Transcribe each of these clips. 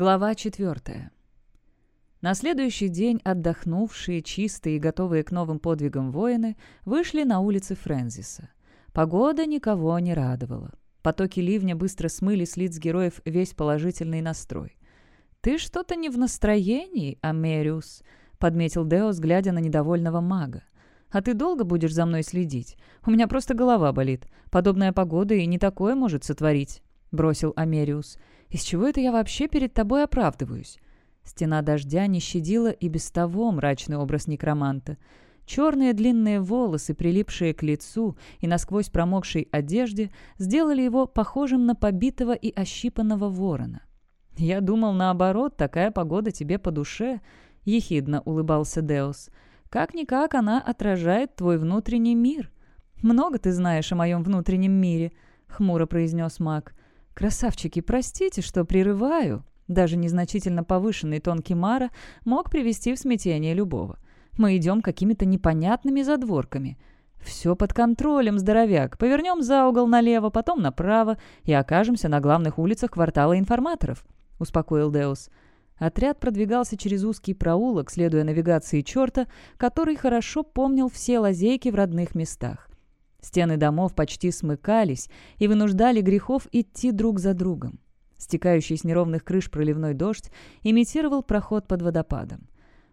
Глава четвертая. На следующий день отдохнувшие, чистые и готовые к новым подвигам воины вышли на улицы Фрэнзиса. Погода никого не радовала. Потоки ливня быстро смыли с лиц героев весь положительный настрой. «Ты что-то не в настроении, Америус», — подметил Деос, глядя на недовольного мага. «А ты долго будешь за мной следить? У меня просто голова болит. Подобная погода и не такое может сотворить», — бросил Америус. «Из чего это я вообще перед тобой оправдываюсь?» Стена дождя не щадила и без того мрачный образ некроманта. Черные длинные волосы, прилипшие к лицу и насквозь промокшей одежде, сделали его похожим на побитого и ощипанного ворона. «Я думал, наоборот, такая погода тебе по душе», — ехидно улыбался Деус. «Как-никак она отражает твой внутренний мир». «Много ты знаешь о моем внутреннем мире», — хмуро произнес маг. «Красавчики, простите, что прерываю». Даже незначительно повышенный тон Кимара мог привести в смятение любого. «Мы идем какими-то непонятными задворками». «Все под контролем, здоровяк. Повернем за угол налево, потом направо и окажемся на главных улицах квартала информаторов», — успокоил Деус. Отряд продвигался через узкий проулок, следуя навигации черта, который хорошо помнил все лазейки в родных местах. Стены домов почти смыкались и вынуждали грехов идти друг за другом. Стекающий с неровных крыш проливной дождь имитировал проход под водопадом.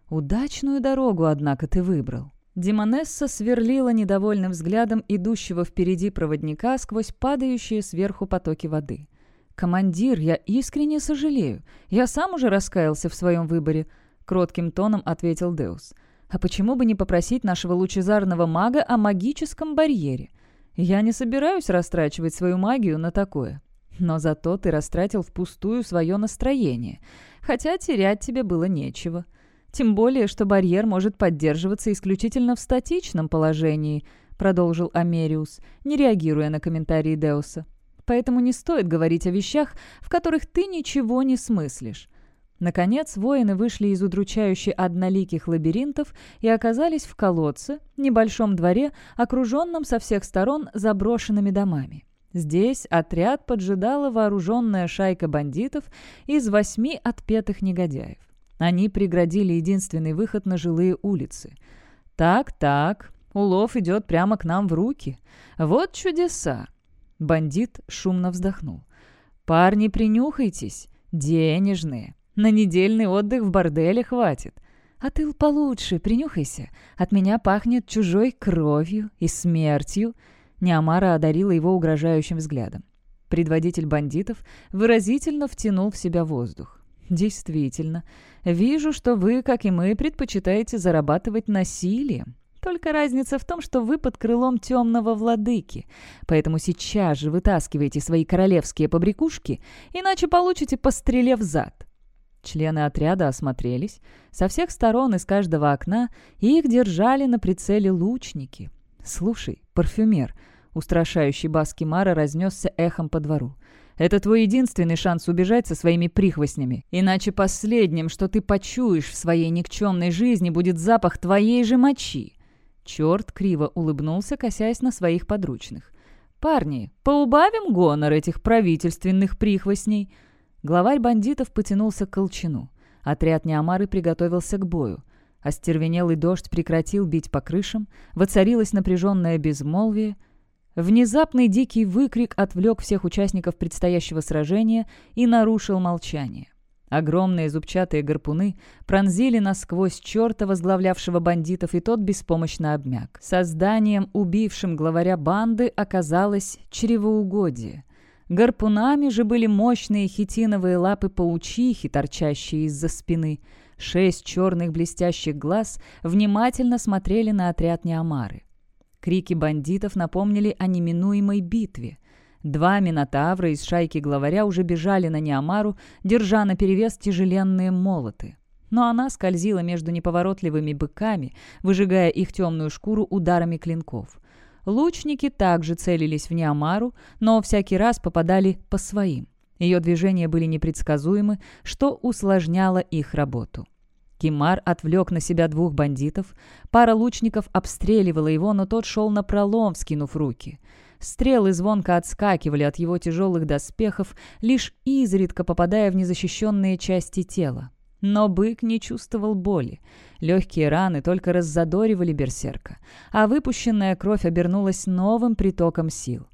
«Удачную дорогу, однако, ты выбрал». Демонесса сверлила недовольным взглядом идущего впереди проводника сквозь падающие сверху потоки воды. «Командир, я искренне сожалею. Я сам уже раскаялся в своем выборе», — кротким тоном ответил Деус. «А почему бы не попросить нашего лучезарного мага о магическом барьере? Я не собираюсь растрачивать свою магию на такое. Но зато ты растратил впустую свое настроение, хотя терять тебе было нечего. Тем более, что барьер может поддерживаться исключительно в статичном положении», — продолжил Америус, не реагируя на комментарии Деуса поэтому не стоит говорить о вещах, в которых ты ничего не смыслишь. Наконец, воины вышли из удручающе одноликих лабиринтов и оказались в колодце, небольшом дворе, окруженном со всех сторон заброшенными домами. Здесь отряд поджидала вооруженная шайка бандитов из восьми отпетых негодяев. Они преградили единственный выход на жилые улицы. «Так, так, улов идет прямо к нам в руки. Вот чудеса!» Бандит шумно вздохнул. «Парни, принюхайтесь. Денежные. На недельный отдых в борделе хватит. А ты получше, принюхайся. От меня пахнет чужой кровью и смертью». Неамара одарила его угрожающим взглядом. Предводитель бандитов выразительно втянул в себя воздух. «Действительно. Вижу, что вы, как и мы, предпочитаете зарабатывать насилием. Только разница в том, что вы под крылом темного владыки. Поэтому сейчас же вытаскивайте свои королевские побрякушки, иначе получите по стреле в зад». Члены отряда осмотрелись. Со всех сторон из каждого окна их держали на прицеле лучники. «Слушай, парфюмер», — устрашающий бас Кимара разнесся эхом по двору. «Это твой единственный шанс убежать со своими прихвостнями. Иначе последним, что ты почуешь в своей никчемной жизни, будет запах твоей же мочи». Черт криво улыбнулся, косясь на своих подручных. «Парни, поубавим гонор этих правительственных прихвостней!» Главарь бандитов потянулся к колчину. Отряд Неомары приготовился к бою. Остервенелый дождь прекратил бить по крышам, воцарилось напряженное безмолвие. Внезапный дикий выкрик отвлек всех участников предстоящего сражения и нарушил молчание. Огромные зубчатые гарпуны пронзили насквозь черта, возглавлявшего бандитов, и тот беспомощно обмяк. Созданием, убившим главаря банды, оказалось чревоугодие. Гарпунами же были мощные хитиновые лапы паучихи, торчащие из-за спины. Шесть черных блестящих глаз внимательно смотрели на отряд Неомары. Крики бандитов напомнили о неминуемой битве. Два минотавра из шайки главаря уже бежали на Неомару, держа наперевес тяжеленные молоты. Но она скользила между неповоротливыми быками, выжигая их темную шкуру ударами клинков. Лучники также целились в Неомару, но всякий раз попадали по своим. Ее движения были непредсказуемы, что усложняло их работу. Кимар отвлек на себя двух бандитов. Пара лучников обстреливала его, но тот шел напролом, вскинув руки. Стрелы звонко отскакивали от его тяжелых доспехов, лишь изредка попадая в незащищенные части тела. Но бык не чувствовал боли. Легкие раны только раззадоривали берсерка, а выпущенная кровь обернулась новым притоком сил.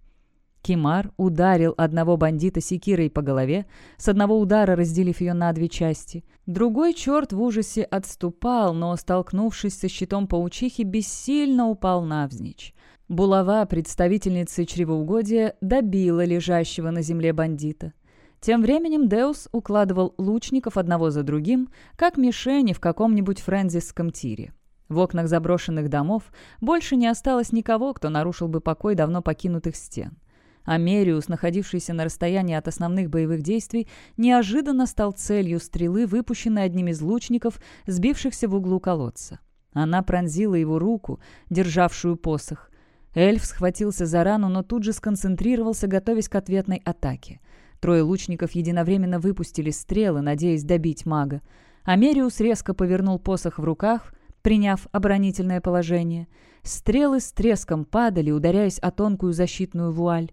Кимар ударил одного бандита секирой по голове, с одного удара разделив ее на две части. Другой черт в ужасе отступал, но, столкнувшись со щитом паучихи, бессильно упал навзничь. Булава представительницы чревоугодия добила лежащего на земле бандита. Тем временем Деус укладывал лучников одного за другим, как мишени в каком-нибудь френзисском тире. В окнах заброшенных домов больше не осталось никого, кто нарушил бы покой давно покинутых стен. Америус, находившийся на расстоянии от основных боевых действий, неожиданно стал целью стрелы, выпущенной одним из лучников, сбившихся в углу колодца. Она пронзила его руку, державшую посох. Эльф схватился за рану, но тут же сконцентрировался, готовясь к ответной атаке. Трое лучников единовременно выпустили стрелы, надеясь добить мага. Америус резко повернул посох в руках, приняв оборонительное положение. Стрелы с треском падали, ударяясь о тонкую защитную вуаль.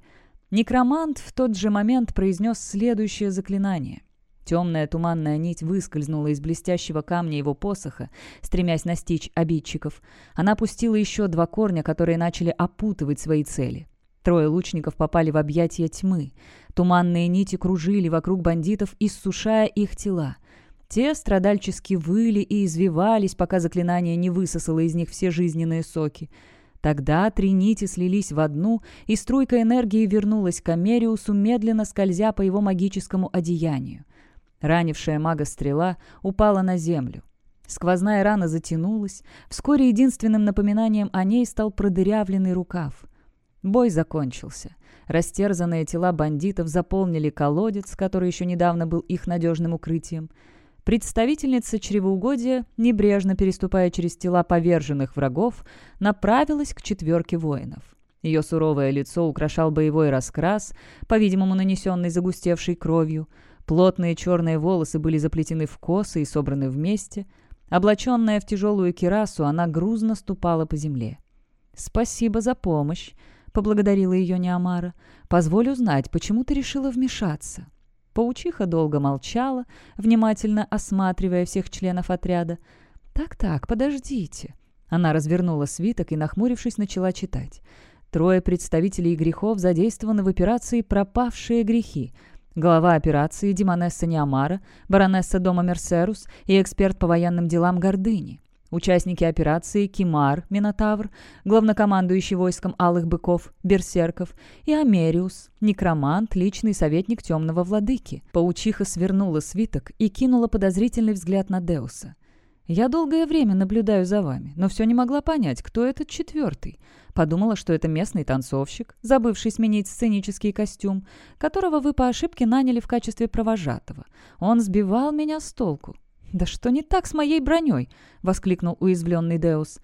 Некромант в тот же момент произнес следующее заклинание. Темная туманная нить выскользнула из блестящего камня его посоха, стремясь настичь обидчиков. Она пустила еще два корня, которые начали опутывать свои цели. Трое лучников попали в объятия тьмы. Туманные нити кружили вокруг бандитов, иссушая их тела. Те страдальчески выли и извивались, пока заклинание не высосало из них все жизненные соки. Тогда три нити слились в одну, и струйка энергии вернулась к Америусу, медленно скользя по его магическому одеянию. Ранившая мага стрела упала на землю. Сквозная рана затянулась. Вскоре единственным напоминанием о ней стал продырявленный рукав. Бой закончился. Растерзанные тела бандитов заполнили колодец, который еще недавно был их надежным укрытием. Представительница чревоугодия, небрежно переступая через тела поверженных врагов, направилась к четверке воинов. Ее суровое лицо украшал боевой раскрас, по-видимому, нанесенный загустевшей кровью. Плотные черные волосы были заплетены в косы и собраны вместе. Облаченная в тяжелую кирасу, она грузно ступала по земле. «Спасибо за помощь», — поблагодарила ее Неамара. «Позволь узнать, почему ты решила вмешаться?» Паучиха долго молчала, внимательно осматривая всех членов отряда. «Так-так, подождите». Она развернула свиток и, нахмурившись, начала читать. Трое представителей грехов задействованы в операции «Пропавшие грехи». Глава операции Димонесса Неамара, баронесса дома Мерсерус и эксперт по военным делам Гордыни. Участники операции Кимар, Минотавр, главнокомандующий войском Алых Быков, Берсерков и Америус, некромант, личный советник Темного Владыки. Паучиха свернула свиток и кинула подозрительный взгляд на Деуса. «Я долгое время наблюдаю за вами, но все не могла понять, кто этот четвертый. Подумала, что это местный танцовщик, забывший сменить сценический костюм, которого вы по ошибке наняли в качестве провожатого. Он сбивал меня с толку. «Да что не так с моей броней?» — воскликнул уязвленный Деус.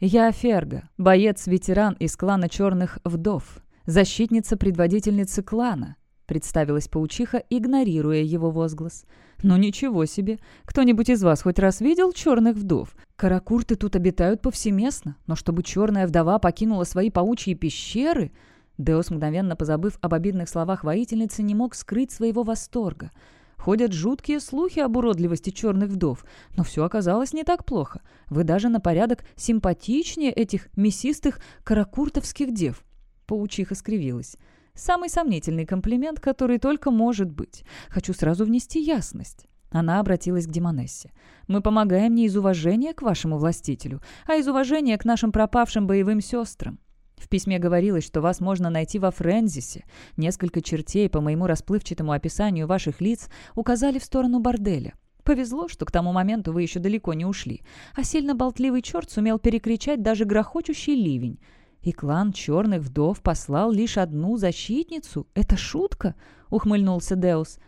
«Я Ферга, боец-ветеран из клана Черных Вдов, защитница предводительницы клана», — представилась паучиха, игнорируя его возглас. «Ну ничего себе! Кто-нибудь из вас хоть раз видел черных вдов? Каракурты тут обитают повсеместно, но чтобы черная вдова покинула свои паучьи пещеры...» Деус, мгновенно позабыв об обидных словах воительницы, не мог скрыть своего восторга — Ходят жуткие слухи об уродливости черных вдов, но все оказалось не так плохо. Вы даже на порядок симпатичнее этих мясистых каракуртовских дев». Паучиха скривилась. «Самый сомнительный комплимент, который только может быть. Хочу сразу внести ясность». Она обратилась к Демонессе. «Мы помогаем не из уважения к вашему властителю, а из уважения к нашим пропавшим боевым сестрам. В письме говорилось, что вас можно найти во Френзисе. Несколько чертей по моему расплывчатому описанию ваших лиц указали в сторону борделя. Повезло, что к тому моменту вы еще далеко не ушли, а сильно болтливый черт сумел перекричать даже грохочущий ливень. И клан черных вдов послал лишь одну защитницу. Это шутка?» — ухмыльнулся Деус.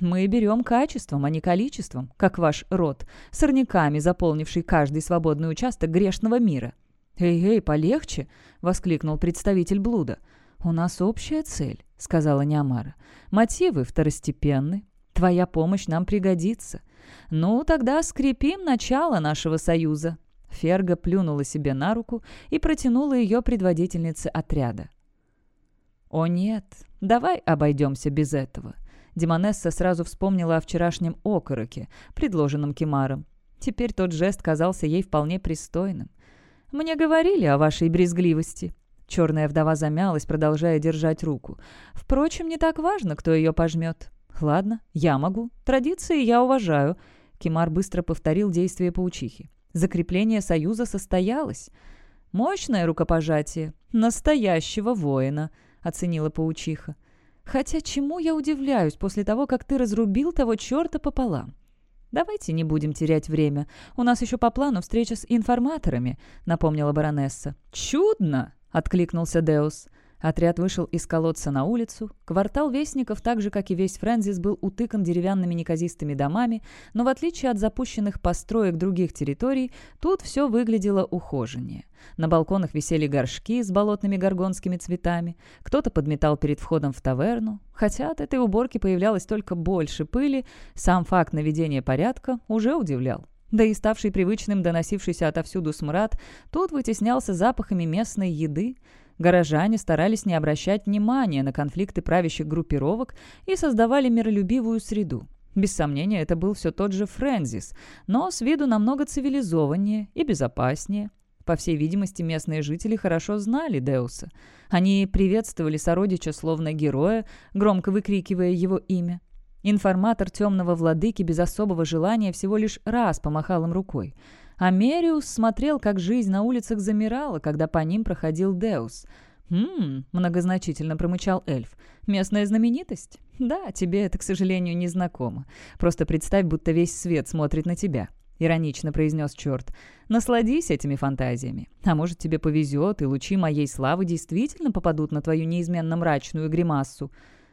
«Мы берем качеством, а не количеством, как ваш род, сорняками, заполнивший каждый свободный участок грешного мира». «Эй-эй, полегче!» — воскликнул представитель блуда. «У нас общая цель», — сказала Неамара. «Мотивы второстепенны. Твоя помощь нам пригодится. Ну, тогда скрепим начало нашего союза». Ферга плюнула себе на руку и протянула ее предводительнице отряда. «О нет, давай обойдемся без этого». Демонесса сразу вспомнила о вчерашнем окороке, предложенном Кимаром. Теперь тот жест казался ей вполне пристойным. «Мне говорили о вашей брезгливости». Черная вдова замялась, продолжая держать руку. «Впрочем, не так важно, кто ее пожмет». «Ладно, я могу. Традиции я уважаю». Кимар быстро повторил действие паучихи. Закрепление союза состоялось. «Мощное рукопожатие. Настоящего воина», — оценила паучиха. «Хотя чему я удивляюсь после того, как ты разрубил того черта пополам? «Давайте не будем терять время. У нас еще по плану встреча с информаторами», — напомнила баронесса. «Чудно!» — откликнулся Деус. Отряд вышел из колодца на улицу. Квартал Вестников, так же, как и весь Фрэнзис, был утыкан деревянными неказистыми домами, но в отличие от запущенных построек других территорий, тут все выглядело ухоженнее. На балконах висели горшки с болотными горгонскими цветами, кто-то подметал перед входом в таверну. Хотя от этой уборки появлялось только больше пыли, сам факт наведения порядка уже удивлял. Да и ставший привычным доносившийся отовсюду смрад, тут вытеснялся запахами местной еды, Горожане старались не обращать внимания на конфликты правящих группировок и создавали миролюбивую среду. Без сомнения, это был все тот же Фрэнзис, но с виду намного цивилизованнее и безопаснее. По всей видимости, местные жители хорошо знали Деуса. Они приветствовали сородича словно героя, громко выкрикивая его имя. Информатор темного владыки без особого желания всего лишь раз помахал им рукой – а Мериус смотрел, как жизнь на улицах замирала, когда по ним проходил Деус. «Хм», — многозначительно промычал эльф. «Местная знаменитость? Да, тебе это, к сожалению, не знакомо. Просто представь, будто весь свет смотрит на тебя». — иронично произнес черт. «Насладись этими фантазиями. А может, тебе повезет, и лучи моей славы действительно попадут на твою неизменно мрачную гримассу.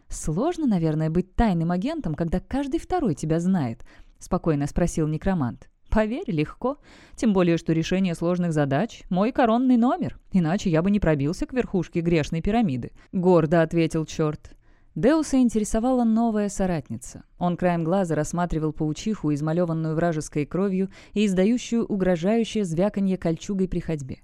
Сложно, наверное, быть тайным агентом, когда каждый второй тебя знает», — спокойно спросил некромант. Поверь, легко. Тем более, что решение сложных задач – мой коронный номер. Иначе я бы не пробился к верхушке грешной пирамиды. Гордо ответил черт. Деуса интересовала новая соратница. Он краем глаза рассматривал паучиху, измалеванную вражеской кровью и издающую угрожающее звяканье кольчугой при ходьбе.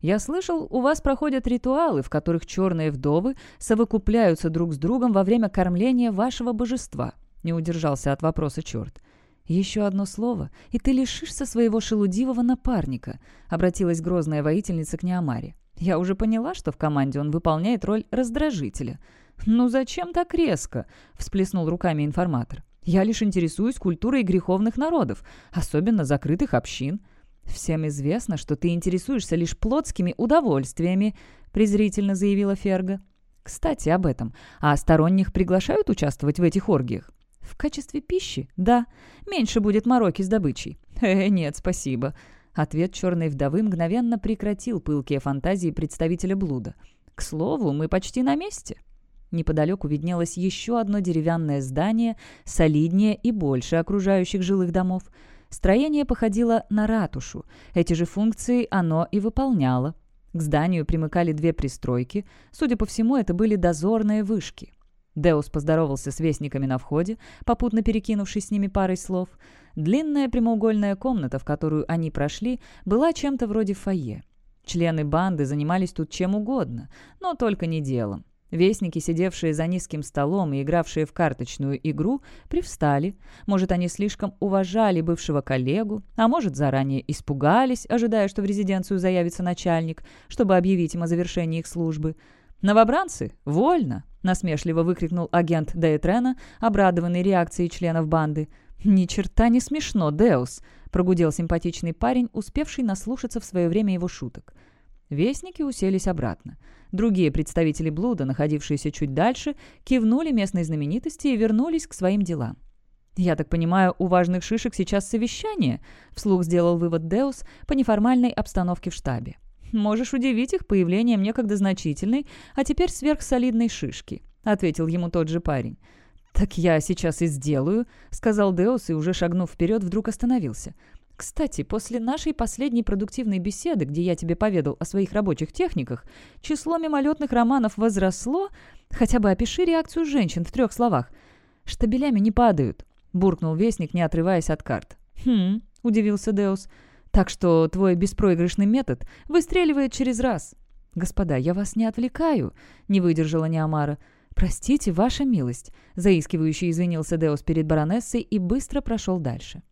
«Я слышал, у вас проходят ритуалы, в которых черные вдовы совокупляются друг с другом во время кормления вашего божества», — не удержался от вопроса черт. «Еще одно слово, и ты лишишься своего шелудивого напарника», — обратилась грозная воительница к Неомаре. «Я уже поняла, что в команде он выполняет роль раздражителя». «Ну зачем так резко?» — всплеснул руками информатор. «Я лишь интересуюсь культурой греховных народов, особенно закрытых общин». «Всем известно, что ты интересуешься лишь плотскими удовольствиями», — презрительно заявила Ферга. «Кстати, об этом. А сторонних приглашают участвовать в этих оргиях?» «В качестве пищи? Да. Меньше будет мороки с добычей». «Э, нет, спасибо». Ответ черной вдовы мгновенно прекратил пылкие фантазии представителя блуда. «К слову, мы почти на месте». Неподалеку виднелось еще одно деревянное здание, солиднее и больше окружающих жилых домов. Строение походило на ратушу. Эти же функции оно и выполняло. К зданию примыкали две пристройки. Судя по всему, это были дозорные вышки. Деус поздоровался с вестниками на входе, попутно перекинувшись с ними парой слов. Длинная прямоугольная комната, в которую они прошли, была чем-то вроде фойе. Члены банды занимались тут чем угодно, но только не делом. Вестники, сидевшие за низким столом и игравшие в карточную игру, привстали. Может, они слишком уважали бывшего коллегу, а может, заранее испугались, ожидая, что в резиденцию заявится начальник, чтобы объявить им о завершении их службы. «Новобранцы, вольно!» — насмешливо выкрикнул агент Дейтрена, обрадованный реакцией членов банды. «Ни черта не смешно, Деус!» — прогудел симпатичный парень, успевший наслушаться в свое время его шуток. Вестники уселись обратно. Другие представители блуда, находившиеся чуть дальше, кивнули местной знаменитости и вернулись к своим делам. «Я так понимаю, у важных шишек сейчас совещание?» — вслух сделал вывод Деус по неформальной обстановке в штабе. Можешь удивить их появлением некогда значительной, а теперь сверхсолидной шишки», — ответил ему тот же парень. «Так я сейчас и сделаю», — сказал Деус и, уже шагнув вперед, вдруг остановился. «Кстати, после нашей последней продуктивной беседы, где я тебе поведал о своих рабочих техниках, число мимолетных романов возросло. Хотя бы опиши реакцию женщин в трех словах. Штабелями не падают», — буркнул Вестник, не отрываясь от карт. «Хм», — удивился Деус, — так что твой беспроигрышный метод выстреливает через раз. «Господа, я вас не отвлекаю», — не выдержала Неомара. «Простите, ваша милость», — заискивающе извинился Деус перед баронессой и быстро прошел дальше.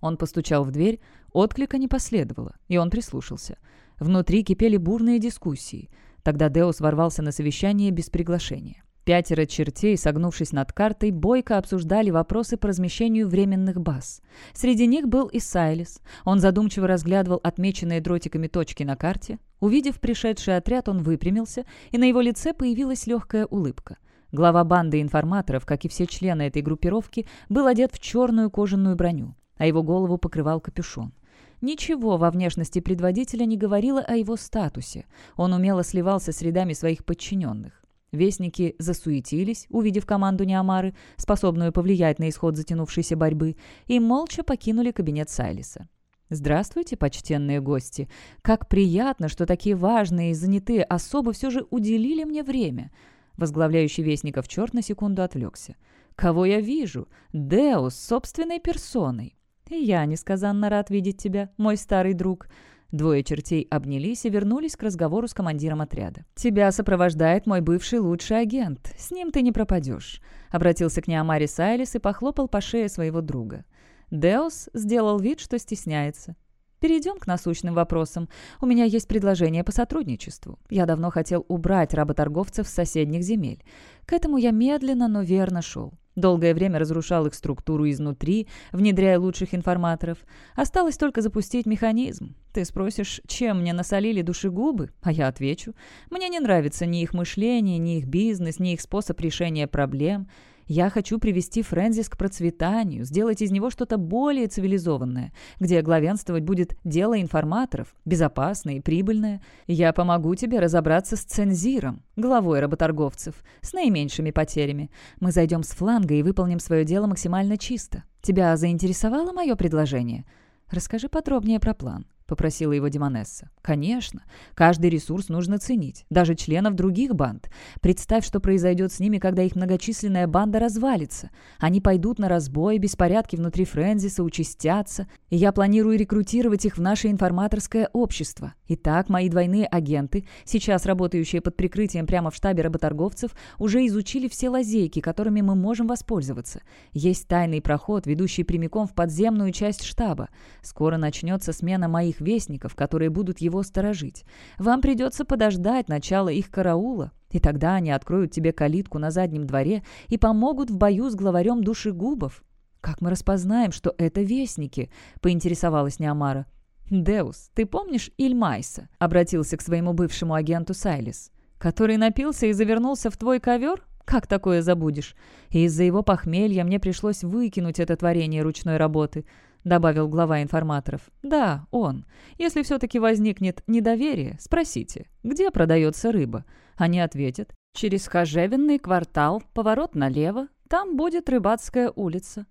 Он постучал в дверь, отклика не последовало, и он прислушался. Внутри кипели бурные дискуссии. Тогда Деус ворвался на совещание без приглашения. Пятеро чертей, согнувшись над картой, бойко обсуждали вопросы по размещению временных баз. Среди них был и Сайлис. Он задумчиво разглядывал отмеченные дротиками точки на карте. Увидев пришедший отряд, он выпрямился, и на его лице появилась легкая улыбка. Глава банды информаторов, как и все члены этой группировки, был одет в черную кожаную броню, а его голову покрывал капюшон. Ничего во внешности предводителя не говорило о его статусе. Он умело сливался с рядами своих подчиненных. Вестники засуетились, увидев команду Неомары, способную повлиять на исход затянувшейся борьбы, и молча покинули кабинет Сайлиса. «Здравствуйте, почтенные гости! Как приятно, что такие важные и занятые особы все же уделили мне время!» Возглавляющий Вестников черт на секунду отвлекся. «Кого я вижу? Деус собственной персоной!» «И я несказанно рад видеть тебя, мой старый друг!» Двое чертей обнялись и вернулись к разговору с командиром отряда. «Тебя сопровождает мой бывший лучший агент. С ним ты не пропадешь», — обратился к Неомаре Сайлис и похлопал по шее своего друга. Деус сделал вид, что стесняется. Перейдем к насущным вопросам. У меня есть предложение по сотрудничеству. Я давно хотел убрать работорговцев с соседних земель. К этому я медленно, но верно шел. Долгое время разрушал их структуру изнутри, внедряя лучших информаторов. Осталось только запустить механизм. Ты спросишь, чем мне насолили душегубы? А я отвечу. Мне не нравится ни их мышление, ни их бизнес, ни их способ решения проблем. Я хочу привести Фрэнзис к процветанию, сделать из него что-то более цивилизованное, где главенствовать будет дело информаторов, безопасное и прибыльное. Я помогу тебе разобраться с цензиром, главой работорговцев, с наименьшими потерями. Мы зайдем с фланга и выполним свое дело максимально чисто. Тебя заинтересовало мое предложение? Расскажи подробнее про план попросила его Демонесса. «Конечно. Каждый ресурс нужно ценить, даже членов других банд. Представь, что произойдет с ними, когда их многочисленная банда развалится. Они пойдут на разбой, беспорядки внутри Фрэнзиса участятся, и я планирую рекрутировать их в наше информаторское общество. Итак, мои двойные агенты, сейчас работающие под прикрытием прямо в штабе работорговцев, уже изучили все лазейки, которыми мы можем воспользоваться. Есть тайный проход, ведущий прямиком в подземную часть штаба. Скоро начнется смена моих своих вестников, которые будут его сторожить. Вам придется подождать начала их караула, и тогда они откроют тебе калитку на заднем дворе и помогут в бою с главарем душегубов. «Как мы распознаем, что это вестники?» — поинтересовалась Неомара. «Деус, ты помнишь Ильмайса?» — обратился к своему бывшему агенту Сайлис. «Который напился и завернулся в твой ковер? Как такое забудешь? И из-за его похмелья мне пришлось выкинуть это творение ручной работы. — добавил глава информаторов. «Да, он. Если все-таки возникнет недоверие, спросите, где продается рыба?» Они ответят. «Через Хожевенный квартал, поворот налево, там будет рыбацкая улица».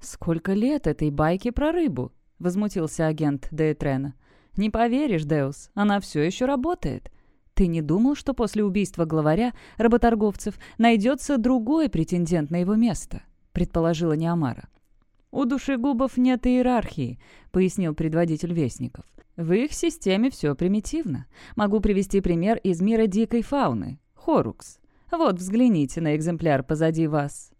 «Сколько лет этой байки про рыбу?» — возмутился агент Дейтрена. «Не поверишь, Деус, она все еще работает. Ты не думал, что после убийства главаря работорговцев найдется другой претендент на его место?» — предположила Неомара. «У душегубов нет иерархии», — пояснил предводитель Вестников. «В их системе все примитивно. Могу привести пример из мира дикой фауны — Хорукс. Вот, взгляните на экземпляр позади вас».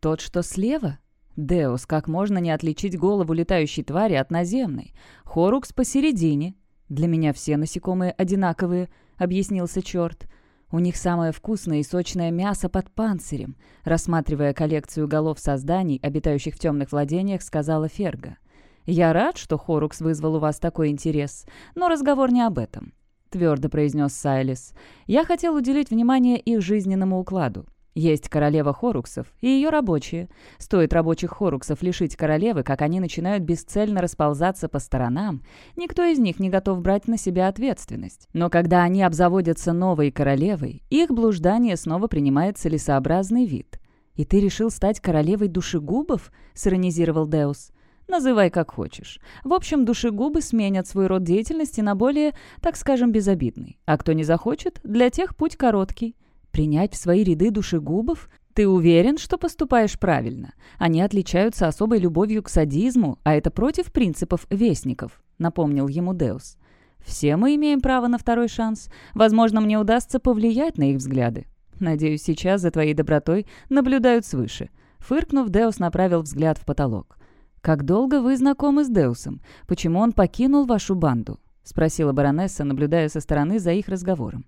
«Тот, что слева?» «Деус, как можно не отличить голову летающей твари от наземной? Хорукс посередине». «Для меня все насекомые одинаковые», — объяснился черт. У них самое вкусное и сочное мясо под панцирем», рассматривая коллекцию голов созданий, обитающих в темных владениях, сказала Ферга. «Я рад, что Хорукс вызвал у вас такой интерес, но разговор не об этом», — твердо произнес Сайлис. «Я хотел уделить внимание их жизненному укладу. Есть королева Хоруксов и ее рабочие. Стоит рабочих Хоруксов лишить королевы, как они начинают бесцельно расползаться по сторонам. Никто из них не готов брать на себя ответственность. Но когда они обзаводятся новой королевой, их блуждание снова принимает целесообразный вид. «И ты решил стать королевой душегубов?» — сиронизировал Деус. Называй как хочешь. В общем, душегубы сменят свой род деятельности на более, так скажем, безобидный. А кто не захочет, для тех путь короткий. Принять в свои ряды душегубов? Ты уверен, что поступаешь правильно? Они отличаются особой любовью к садизму, а это против принципов вестников», — напомнил ему Деус. Все мы имеем право на второй шанс. Возможно, мне удастся повлиять на их взгляды. Надеюсь, сейчас за твоей добротой наблюдают свыше». Фыркнув, Деус направил взгляд в потолок. «Как долго вы знакомы с Деусом? Почему он покинул вашу банду?» — спросила баронесса, наблюдая со стороны за их разговором.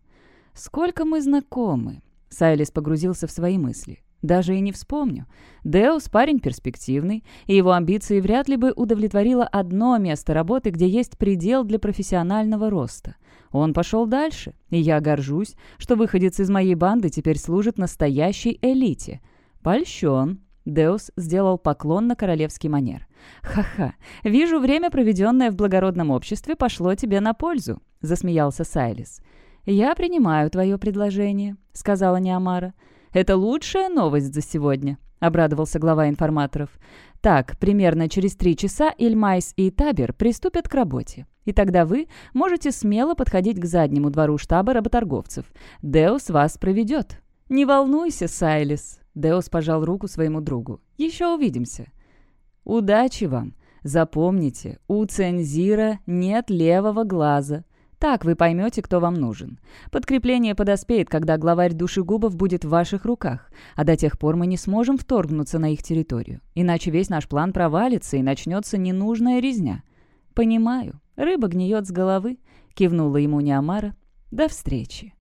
«Сколько мы знакомы?» Сайлис погрузился в свои мысли. Даже и не вспомню. Деус парень перспективный, и его амбиции вряд ли бы удовлетворило одно место работы, где есть предел для профессионального роста. Он пошел дальше, и я горжусь, что выходец из моей банды теперь служит настоящей элите. Польщен. Деус сделал поклон на королевский манер. «Ха-ха, вижу, время, проведенное в благородном обществе, пошло тебе на пользу», — засмеялся Сайлис. «Я принимаю твое предложение», — сказала Неамара. «Это лучшая новость за сегодня», — обрадовался глава информаторов. «Так, примерно через три часа Ильмайс и Табер приступят к работе. И тогда вы можете смело подходить к заднему двору штаба работорговцев. Деус вас проведет». «Не волнуйся, Сайлис», — Деус пожал руку своему другу. «Еще увидимся». «Удачи вам. Запомните, у Цензира нет левого глаза». Так вы поймете, кто вам нужен. Подкрепление подоспеет, когда главарь душегубов будет в ваших руках, а до тех пор мы не сможем вторгнуться на их территорию. Иначе весь наш план провалится и начнется ненужная резня. «Понимаю. Рыба гниет с головы», — кивнула ему Неамара. «До встречи».